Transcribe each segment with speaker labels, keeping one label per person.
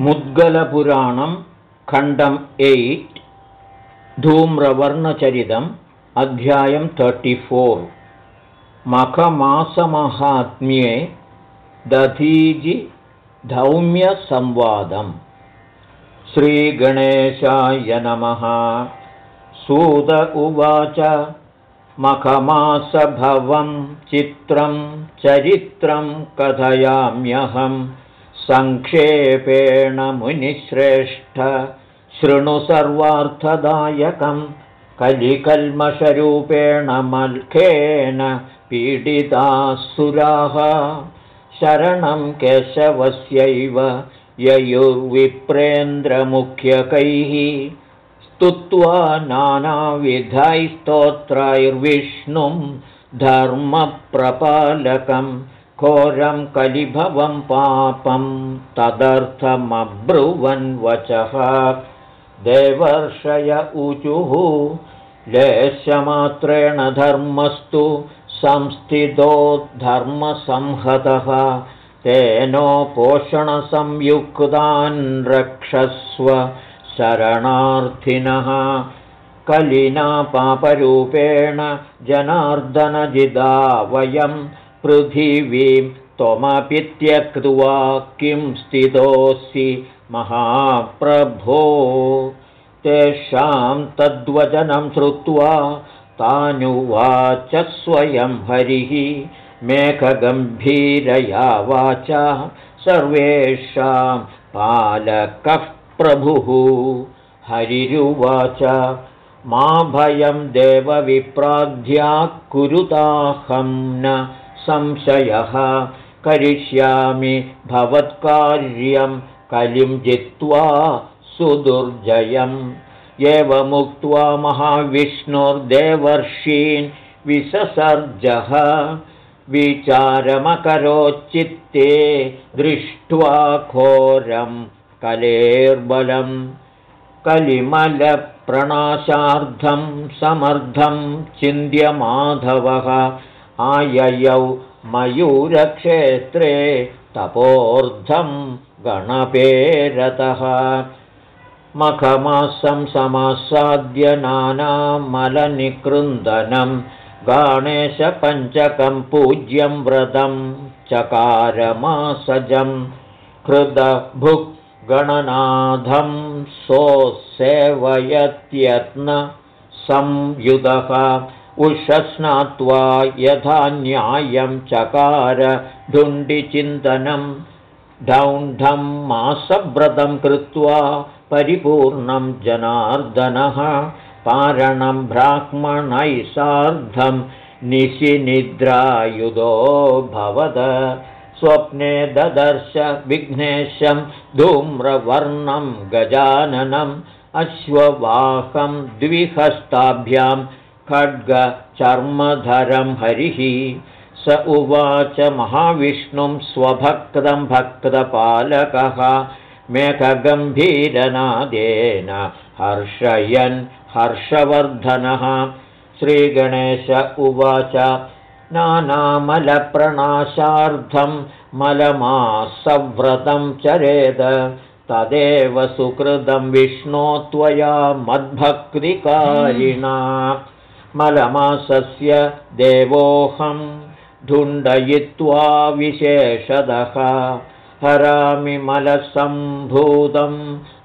Speaker 1: मुद्गलपुराणं खण्डम् एय्ट् धूम्रवर्णचरितम् अध्यायं तर्टिफोर् मखमासमहात्म्ये दधीजि धौम्यसंवादम्। श्रीगणेशाय नमः। सूद उवाच। मखमासभवं चित्रं चरित्रं कथयाम्यहम् सङ्क्षेपेण मुनिश्रेष्ठ। शृणु सर्वार्थदायकं कलिकल्मषरूपेण मल्खेन पीडिताः शरणं केशवस्यैव ययुर्विप्रेन्द्रमुख्यकैः। स्तुत्वा नानाविधैस्तोत्रैर्विष्णुं धर्मप्रपालकम् घोरं कलिभवं पापं तदर्थमब्रुवन्वचः देवर्षय ऊचुः लेशमात्रेण धर्मस्तु संस्थितो धर्मसंहतः। तेनोपोषणसंयुक्तान् रक्षस्व शरणार्थिनः। कलिना पापरूपेण जनार्दनजिदा वयम् पृथिवीं त्वमपि त्यक्त्वा किं स्थितोऽसि महाप्रभो? तेषां तद्वचनं श्रुत्वा तानुवाच स्वयं हरिः। मेघगम्भीरया वाचा सर्वेषां पालकः प्रभुः। हरिरुवाच मा भयं देवविप्राध्या कुरुताहं न संशयः। करिष्यामि भवत्कार्यं कलिं जित्वा सुदुर्जयम्। एवमुक्त्वा महाविष्णुर्देवर्षीन् विससर्जः। विचारमकरोच्चित्ते दृष्ट्वा घोरं कलेर्बलं कलिमलप्रणाशार्धं समर्थं चिन्त्यमाधवः आययौ मयूरक्षेत्रे तपोर्धं गणपेरतः। मखमासं समासाद्य नानामलनिकृन्दनं गणेशपञ्चकं पूज्यं व्रतं चकारमासजं हृदभुक्गणनाथं सोऽसेवयत्यत्न संयुधः उषस्नात्वा यथा न्यायं चकार ढुण्डिचिन्तनं ढौण्ढं मासव्रतं कृत्वा परिपूर्णं जनार्दनः। पारणं ब्राह्मणैः सार्धं निशिनिद्रायुधो भवद। स्वप्ने ददर्श विघ्नेशं धूम्रवर्णं गजाननम् अश्ववाहं द्विहस्ताभ्यां खड्गचर्मधरं हरिः। स उवाच महाविष्णुं स्वभक्तं भक्तपालकः। मेघगम्भीरनादेन हर्षयन् हर्षवर्धनः। श्रीगणेश उवाच नानामलप्रणाशार्धं मलमासव्रतं चरेद। तदेव सुकृतं विष्णो त्वया मद्भक्तिकारिणा मलमासस्य देवोऽहं ढुण्डयित्वा विशेषदः हरामि मलसम्भूतं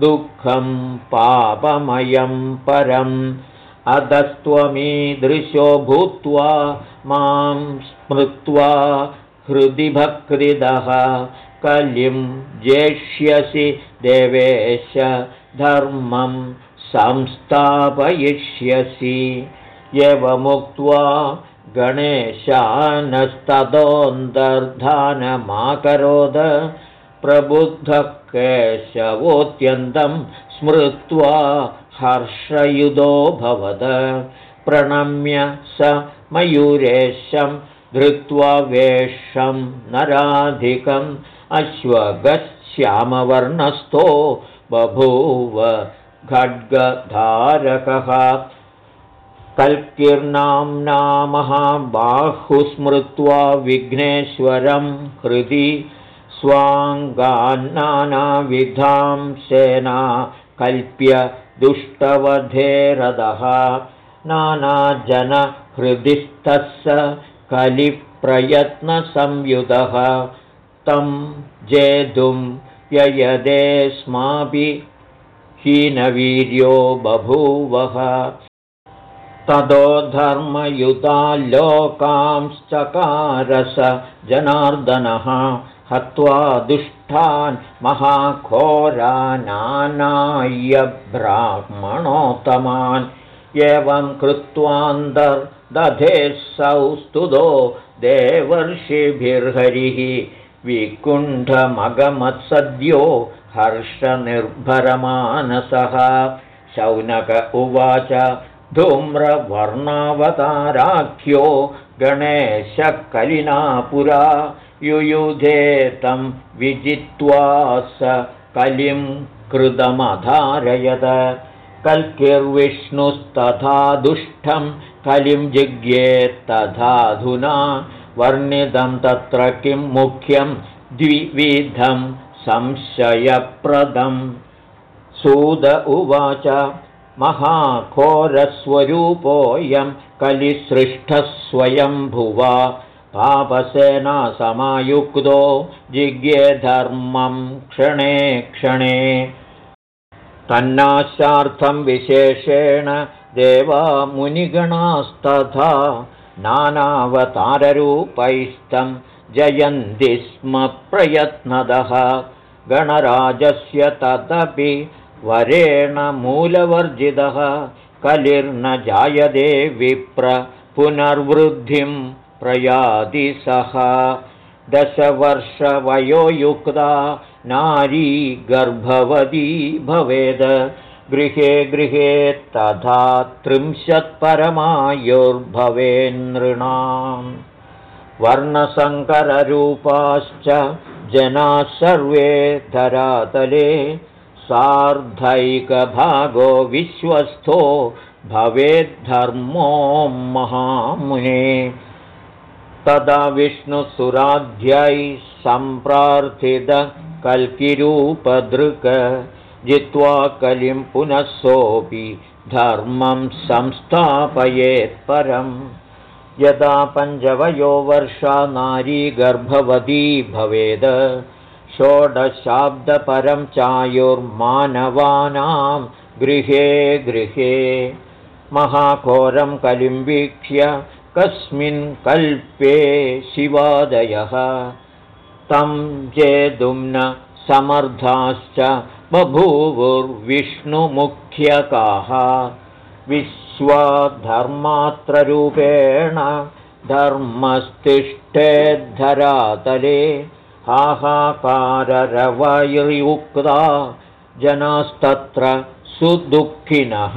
Speaker 1: दुःखं पापमयं परम् अधस्त्वमीदृशो भूत्वा मां स्मृत्वा हृदि भक्तिदः कलिं जेष्यसि देवेश धर्मं संस्थापयिष्यसि एवमुक्त्वा गणेशानस्ततोऽन्तर्धानमाकरोद प्रबुद्धः केशवोऽत्यन्तं स्मृत्वा हर्षयुधो भवद। प्रणम्य स मयूरेशं धृत्वा वेषं नराधिकम् अश्वगश्यामवर्णस्थो बभूव खड्गधारकः कल्किर्नाम्ना महाबाहुस्मृत्वा विघ्नेश्वरं हृदि स्वाङ्गान्नानाविधां सेना कल्प्य दुष्टवधेरदः नानाजनहृदिस्थः स कलिप्रयत्नसंयुतः तं जेतुं ययदेस्माभि हीनवीर्यो बभूवः ततो धर्मयुता लोकांश्चकारस जनार्दनः हत्वा दुष्टान् महाघोरानानाय्य ब्राह्मणोत्तमान् एवं कृत्वान्तर्दधेः स्तुतो देवर्षिभिर्हरिः विकुण्ठमगमत्सद्यो हर्षनिर्भरमानसः। शौनक उवाच धूम्रवर्णावताराख्यो गणेशकलिना पुरा युयुधे तं विजित्वा स कलिं कृतमधारयत। कल्किर्विष्णुस्तथा दुष्टं कलिं जिज्ञेत्तथाधुना वर्णितं तत्र किं मुख्यं द्विविधं संशयप्रदम् सूद उवाच महाघोरस्वरूपोऽयं कलिसृष्टः स्वयम्भुवा पापसेना समायुक्तो जिज्ञे धर्मं क्षणे क्षणे तन्नाशार्थं विशेषेण देवा मुनिगणास्तथा नानावताररूपैस्तं जयन्ति स्म प्रयत्नदः गणराजस्य तदपि वरेण मूलवर्जितः कलिर्न जायते विप्र पुनर्वृद्धिं प्रयाति सः। दशवर्षवयोयुक्ता नारी गर्भवती भवेद। गृहे गृहे तथा त्रिंशत्परमायुर्भवेन्नृणाम् वर्णशङ्कररूपाश्च जनाः सर्वे धरातले सार्धैकभागो विश्वस्थो भवेद्धर्मो महामुने। तदा विष्णुसुराध्यै सम्प्रार्थितकल्किरूपदृक् जित्वा कलिं पुनः सोऽपि धर्मं संस्थापयेत्परम् यदा पञ्चवयो वर्षा नारी गर्भवती भवेद षोडशाब्दपरं चायुर्मानवानां गृहे गृहे महाघोरं कलिं वीक्ष्य कस्मिन् कल्पे शिवादयः। तं न समर्थाश्च बभूवुर्विष्णुमुख्यकाः। विश्वधर्मात्ररूपेण धर्मस्तिष्ठेद्धरातले हाहाकाररवैर्युक्ता जनास्तत्र सुदुःखिनः।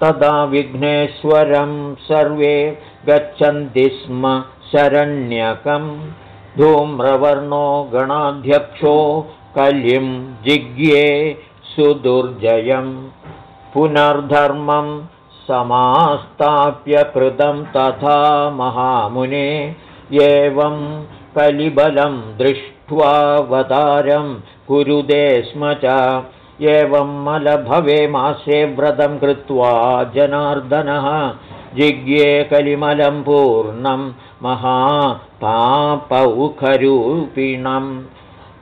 Speaker 1: तदा विघ्नेश्वरं सर्वे गच्छन्ति स्म शरण्यकं। धूम्रवर्णो गणाध्यक्षो कलिं जिज्ञे सुदुर्जयं पुनर्धर्मं समास्ताप्य कृतं तथा महामुने एवं कलिबलं दृष्ट्वावतारं कुरुदे स्म च। एवं मलभवे मासे व्रतं कृत्वा जनार्दनः जिज्ञे कलिमलं पूर्णं महापापौखरूपिणम्।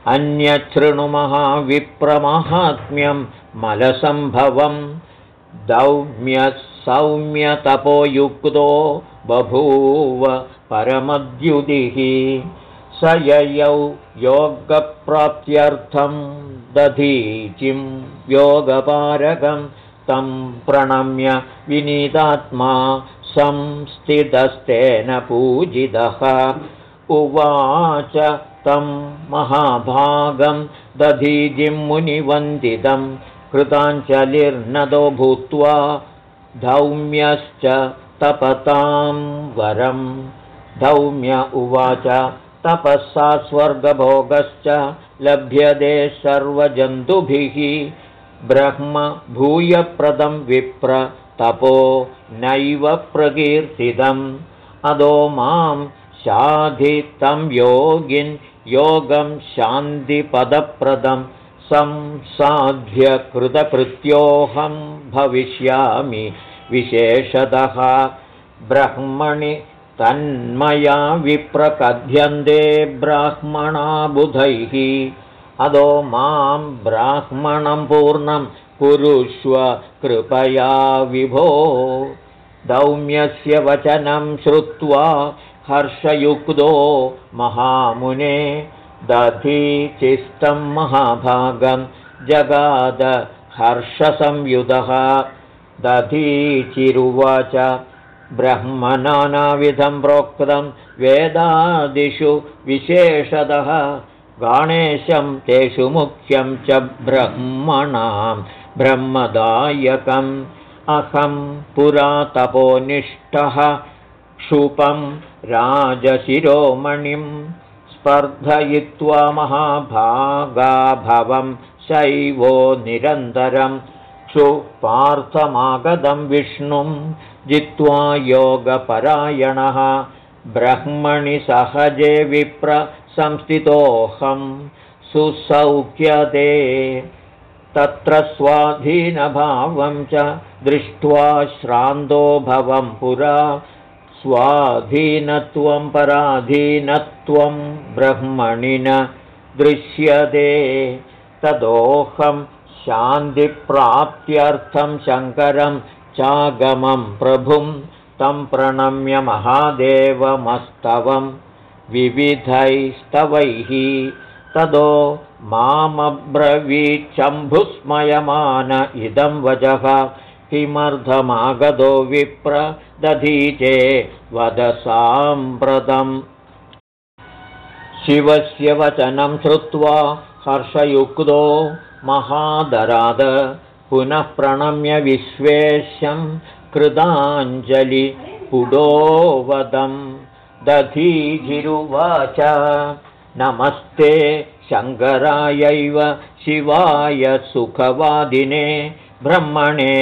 Speaker 1: अन्यच्छृणुमहाविप्रमाहात्म्यं मलसम्भवं दौम्यसौम्यतपोयुक्तो बभूव परमद्युदिः स ययौ योगप्राप्त्यर्थं दधीचिं योगपारकं तं प्रणम्य विनीतात्मा संस्थितस्तेन पूजितः। उवाच तं महाभागं दधीजिं मुनिवन्दितं कृताञ्जलिर्नदो भूत्वा धौम्यश्च तपतां वरं धौम्य उवाच तपःसा स्वर्गभोगश्च लभ्यते सर्वजन्तुभिः। ब्रह्मभूयप्रदं विप्र तपो नैव प्रकीर्तितम्। अदो मां शाधितं योगिन् योगं शान्तिपदप्रदं। संसाध्य कृतकृत्योऽहं भविष्यामि। विशेषतः ब्रह्मणि तन्मया विप्रकथ्यन्ते ब्राह्मणा बुधैः। अदो मां ब्राह्मणं पूर्णं कुरुष्व कृपया विभो। दौम्यस्य वचनं श्रुत्वा हर्षयुक्तो महामुने दधीचिस्तं महाभागं जगाद हर्षसंयुधः। दधीचिरुवाच ब्रह्मनानाविधं प्रोक्तं वेदादिषु विशेषतः गणेशं तेषु मुख्यं च ब्रह्मणां ब्रह्मदायकम् अहं पुरा तपोनिष्ठः क्षुपं राजशिरोमणिं स्पर्धयित्वा महाभागाभवं शैवो निरन्तरं क्षुपार्थमागतं विष्णुं जित्वा योगपरायणः। ब्रह्मणि सहजे विप्र संस्थितोऽहं सुसौख्यते। तत्र स्वाधीनभावं च दृष्ट्वा श्रान्तो भवं पुरा। स्वाधीनत्वं पराधीनत्वं ब्रह्मणि न दृश्यते। तदोऽहं शान्तिप्राप्त्यर्थं शङ्करं चागमं प्रभुं तं प्रणम्य महादेवमस्तवं विविधैस्तवैः तदो मामब्रवीच्छम्भुस्मयमान इदं वजः किमर्थमागतो विप्र दधीचे वद साम्प्रतम् शिवस्य वचनं श्रुत्वा हर्षयुक्तो महादराद पुनः प्रणम्य विश्वेशं कृताञ्जलि पुडोवदं। दधीजिरुवाच नमस्ते शङ्करायैव शिवाय सुखवादिने ब्रह्मणे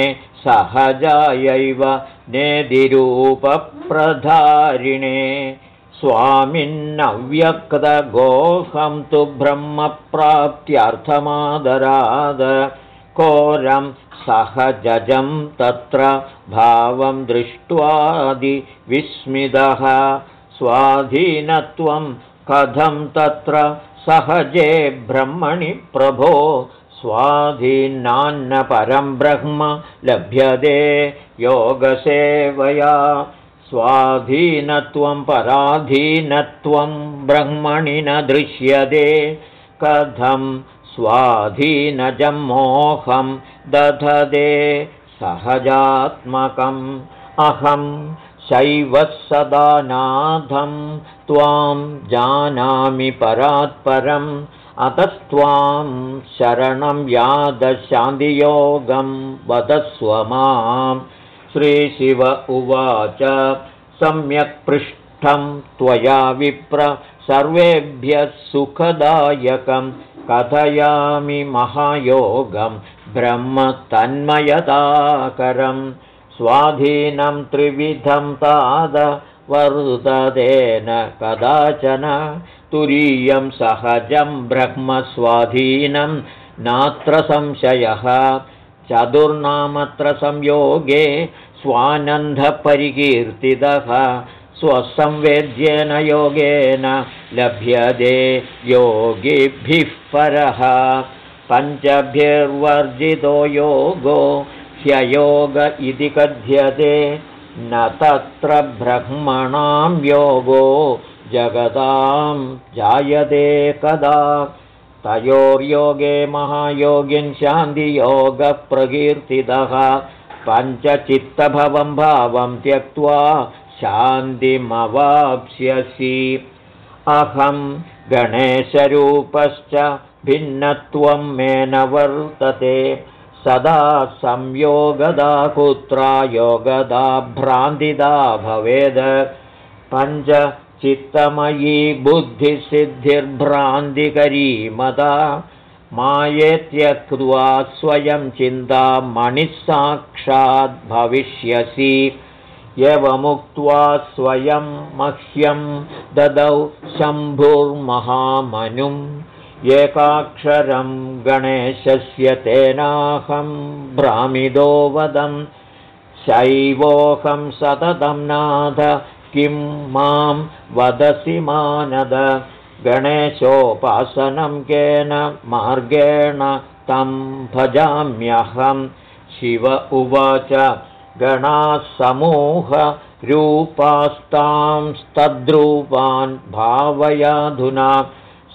Speaker 1: सहजायैव नेदिरूपप्रधारिणे। स्वामिन्नव्यक्तगोहं तु ब्रह्मप्राप्त्यर्थमादराद कोरं सहजजं तत्र भावं दृष्ट्वादिविस्मितः स्वाधीनत्वं कथं तत्र सहजे ब्रह्मणि प्रभो। स्वाधीनान्न परं ब्रह्म लभ्यते योगसेवया। स्वाधीनत्वं पराधीनत्वं ब्रह्मणि न दृश्यते। कथं स्वाधीनजं मोहं दधदे सहजात्मकम्। अहं शैवः सदा नाथं त्वां जानामि परात्परम्। अतस्त्वां शरणं यादशान्तियोगं वदस्व मां श्रीशिव उवाच सम्यक् पृष्ठं त्वया विप्र सर्वेभ्यः सुखदायकं कथयामि महायोगं ब्रह्मतन्मयताकरं स्वाधीनं त्रिविधं ताद वर्ततेन कदाचन तुरीयं सहजं ब्रह्मस्वाधीनं नात्र संशयः चतुर्नामत्र संयोगे स्वानन्दपरिकीर्तितः स्वसंवेद्येन योगेन लभ्यते योगिभिः परः। पञ्चभिर्वर्जितो योगो ह्ययोग इति कथ्यते। न तत्र ब्रह्मणां योगो जगतां जायते कदा। तयोर्योगे महायोगिन् शान्तियोगप्रकीर्तितः। पञ्चचित्तभवं भावं त्यक्त्वा शान्तिमवाप्स्यसि। अहं गणेशरूपश्च भिन्नत्वं मे न वर्तते। सदा संयोगदा कुत्रा योगदा भ्रान्तिदा भवेद्। पञ्च चित्तमयी बुद्धिसिद्धिर्भ्रान्तिकरी मदा मायेत्यक्त्वा स्वयं चिन्ता मणिः साक्षाद् भविष्यसि एवमुक्त्वा स्वयं मह्यं ददौ शम्भुर्महामनुम्। एकाक्षरं गणेशस्य तेनाहं भ्रामिदो वदं शैवोऽहं सततं नाथ किं मां वदसि मानद? गणेशोपासनं केन मार्गेण तं भजाम्यहं। शिव उवाच गणासमूहरूपास्तांस्तद्रूपान् भावयाधुना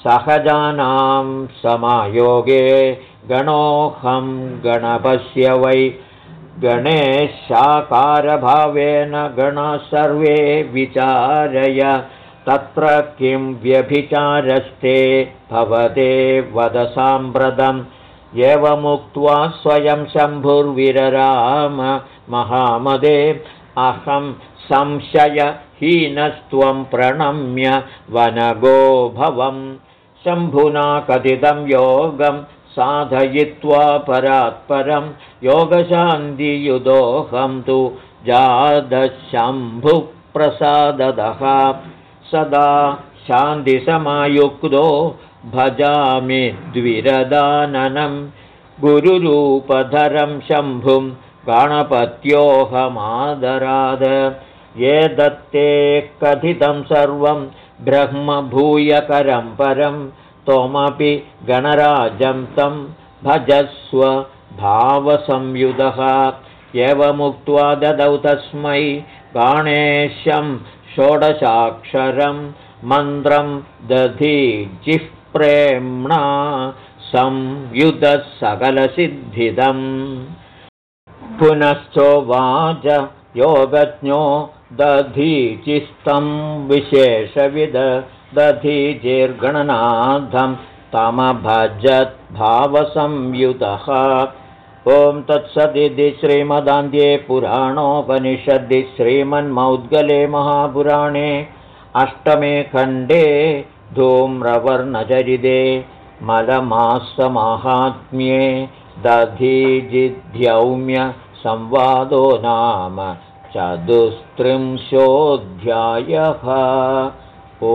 Speaker 1: सहजानां समायोगे गणोऽहं गणपस्य वै गणेशाकारभावेन गणः सर्वे विचारय तत्र किं व्यभिचारस्ते भवते वदसाम्प्रतम् एवमुक्त्वा स्वयं शम्भुर्विरराम महामदे अहं संशयहीनस्त्वं प्रणम्य वनगो भवम् शम्भुना कथितं योगं साधयित्वा परात्परं योगशान्तियुदोऽहं तु जातशम्भुप्रसाददः सदा शान्तिसमायुक्तो भजामि द्विरदाननं गुरुरूपधरं शम्भुं गणपत्योऽहमादराद। ये दत्ते कथितं सर्वं ब्रह्मभूयकरं परं त्वमपि गणराजं तं भजस्व भावसंयुधः। एवमुक्त्वा ददौ तस्मै गाणेशं षोडशाक्षरं मन्त्रं दधिजिःप्रेम्णा संयुधः सकलसिद्धिदम् पुनश्चोवाच योगज्ञो दधीचिस्तं विशेषविद दधीचिर्गणनाथं तमभजद्भावसंयुतः ॐ तत्सदिति श्रीमदान्ध्ये पुराणोपनिषद्दि श्रीमन्मौद्गले महापुराणे अष्टमे खण्डे धूम्रवर्णचरिते मलमासमाहात्म्ये दधीजिध्यौम्य संवादो नाम चतुस्त्रिंशोऽध्यायः। ओ